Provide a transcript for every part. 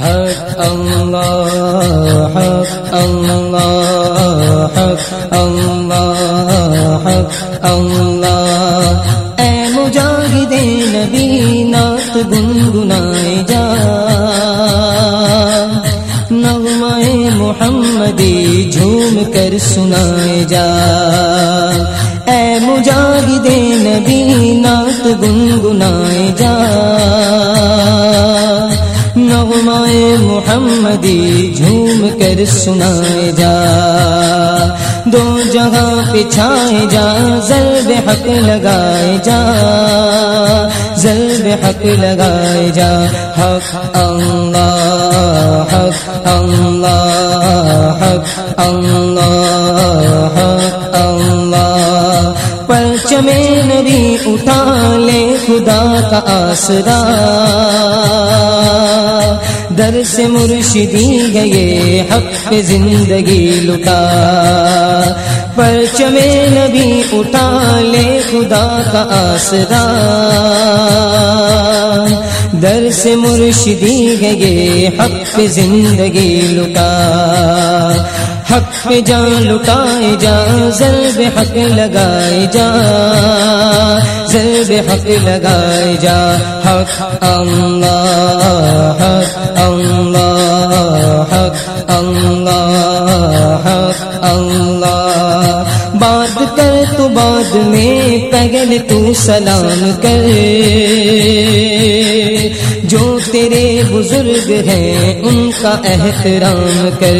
حق، اللہ حق اللہ حق اللہ حق، اللہ۔ اے مجاہد نبی نات گنگنائے جا۔ نغمائے محمدی جھوم کر سنائے جا۔ اے مجاہد نبی نات گنگنائے جا۔ محمدی جھوم کر سنائے جا۔ دو جگہ پچھائے جا ضرب حق لگائے جا۔ ضرب حق لگائے جا۔ حق اللہ حق اللہ حق اللہ حق اللہ۔ پرچم نبی اٹھا لے خدا کا آسرا۔ در سے مرشدی گئے، حق پہ زندگی لٹا پرچم نبی اٹھا لے خدا کا آسرا۔ در سے مرشدی گئے، حق پہ زندگی لٹا حق پہ جان لٹائے جا، ضرب حق لگائے جا، ضرب حق لگائے جا، حق اللہ حق اللہ حق اللہ حق اللہ۔ بات کر تو بعد میں پگل تو سلام کر۔ تیرے بزرگ ہیں، ان کا احترام کر۔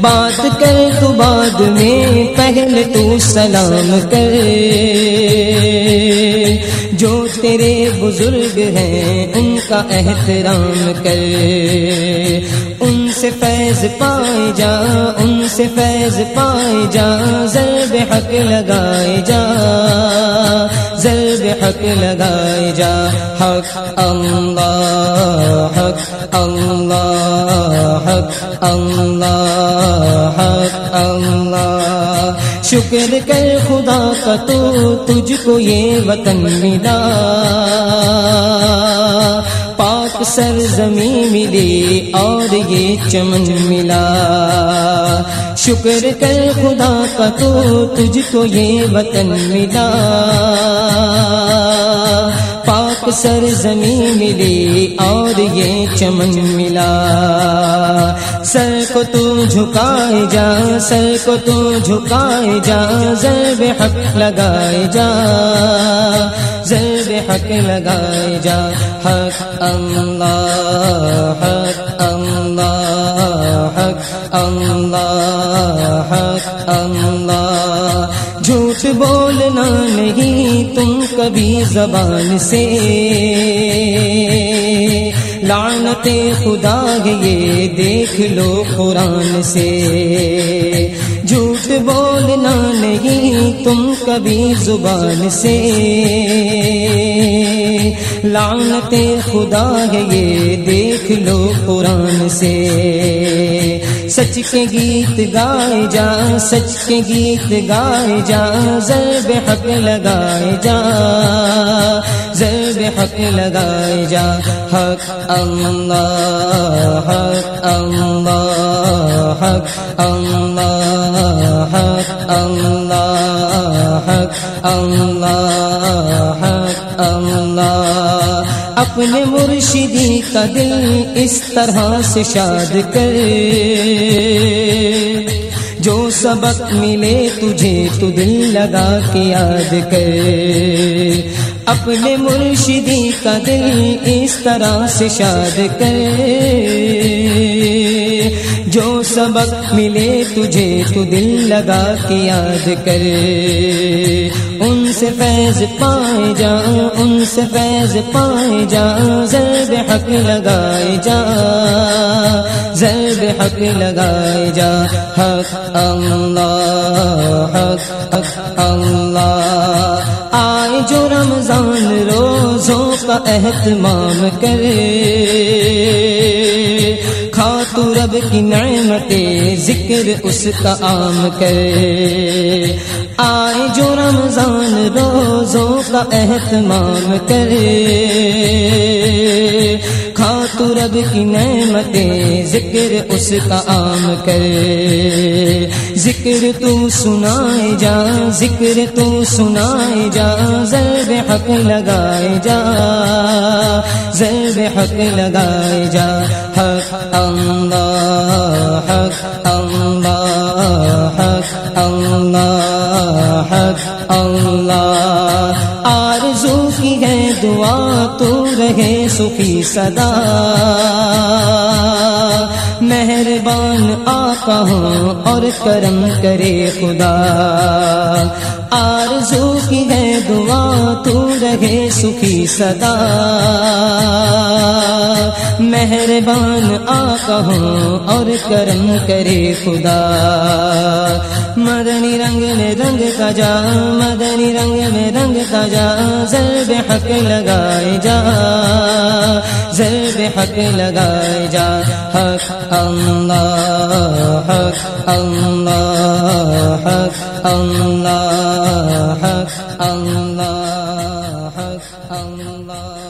بات کر تو بعد میں پہلے تو سلام کر۔ جو تیرے بزرگ ہیں، ان کا احترام کر۔ ان سے فیض پائے جا، ان سے فیض پائے جا، ضرب حق لگائے جا۔ ضرب حق لگائے جا۔ حق اللہ حق اللہ حق اللہ حق اللہ۔ شکر کر خدا کا تو تجھ کو یہ وطن ملا۔ پاک سر زمین ملی اور یہ چمن ملا۔ شکر کر خدا کا تو تجھ کو یہ وطن ملا۔ پاک سر زمین ملی اور یہ چمن ملا۔ سر کو تو جھکائے جا، سر کو تو جھکائے جا، ضرب حق لگائے جا۔ ضرب حق لگائے جا۔ حق اللہ حق اللہ حق اللہ، حق جھوٹ بولنا نہیں تم کبھی زبان سے۔ لعنت خدا یہ، دیکھ لو قرآن سے۔ جھوٹ بولنا نہیں تم کبھی زبان سے۔ لعنت خدا یہ، دیکھ لو قرآن سے۔ سچ کے گیت گائے جا سچ کے گیت گائے جا ضرب حق لگائے جا ضرب حق لگائے جا حق اللہ حق اللہ حق اللہ حق اللہ حق اللہ، حق اللہ اپنے مرشدی کا دل اس طرح سے شاد کر جو سبق ملے تجھے تو دل لگا کے یاد کر اپنے مرشدی کا دل اس طرح سے شاد کر جو سبق ملے تجھے تو دل لگا کے یاد کر۔ ان سے فیض پائے جا ان سے فیض پائے جا ضرب حق لگائے جا ضرب حق لگائے جا۔ حق اللہ، حق حق اللہ۔ آئے جو رمضان روزوں کا اہتمام کرے۔ کی نعمتیں ذکر اس کا عام کرے۔ آئے جو رمضان روزوں کا اہتمام کرے۔ کھاتو رب رب کی نعمتیں ذکر اس کا عام کر ذکر تو سنائے جا، ذکر تو سنائے جا، ضرب حق لگائے جا۔ ضرب حق لگائے جا، حق اللہ حق اللہ۔ رہے سخی صدا۔ مہربان آقا ہوں اور کرم کرے خدا۔ آرزو کی ہے دعا، تو رہے سخی صدا۔ مہربان آقا ہوں اور کرم کرے خدا۔ مدنی رنگ میں رنگ کا جا، مدنی رنگ میں رنگ کا جا۔ ضرب حق لگائے جا، ضرب حق لگائے جا۔ حق اللہ حق اللہ حق اللہ حق اللہ حق اللہ۔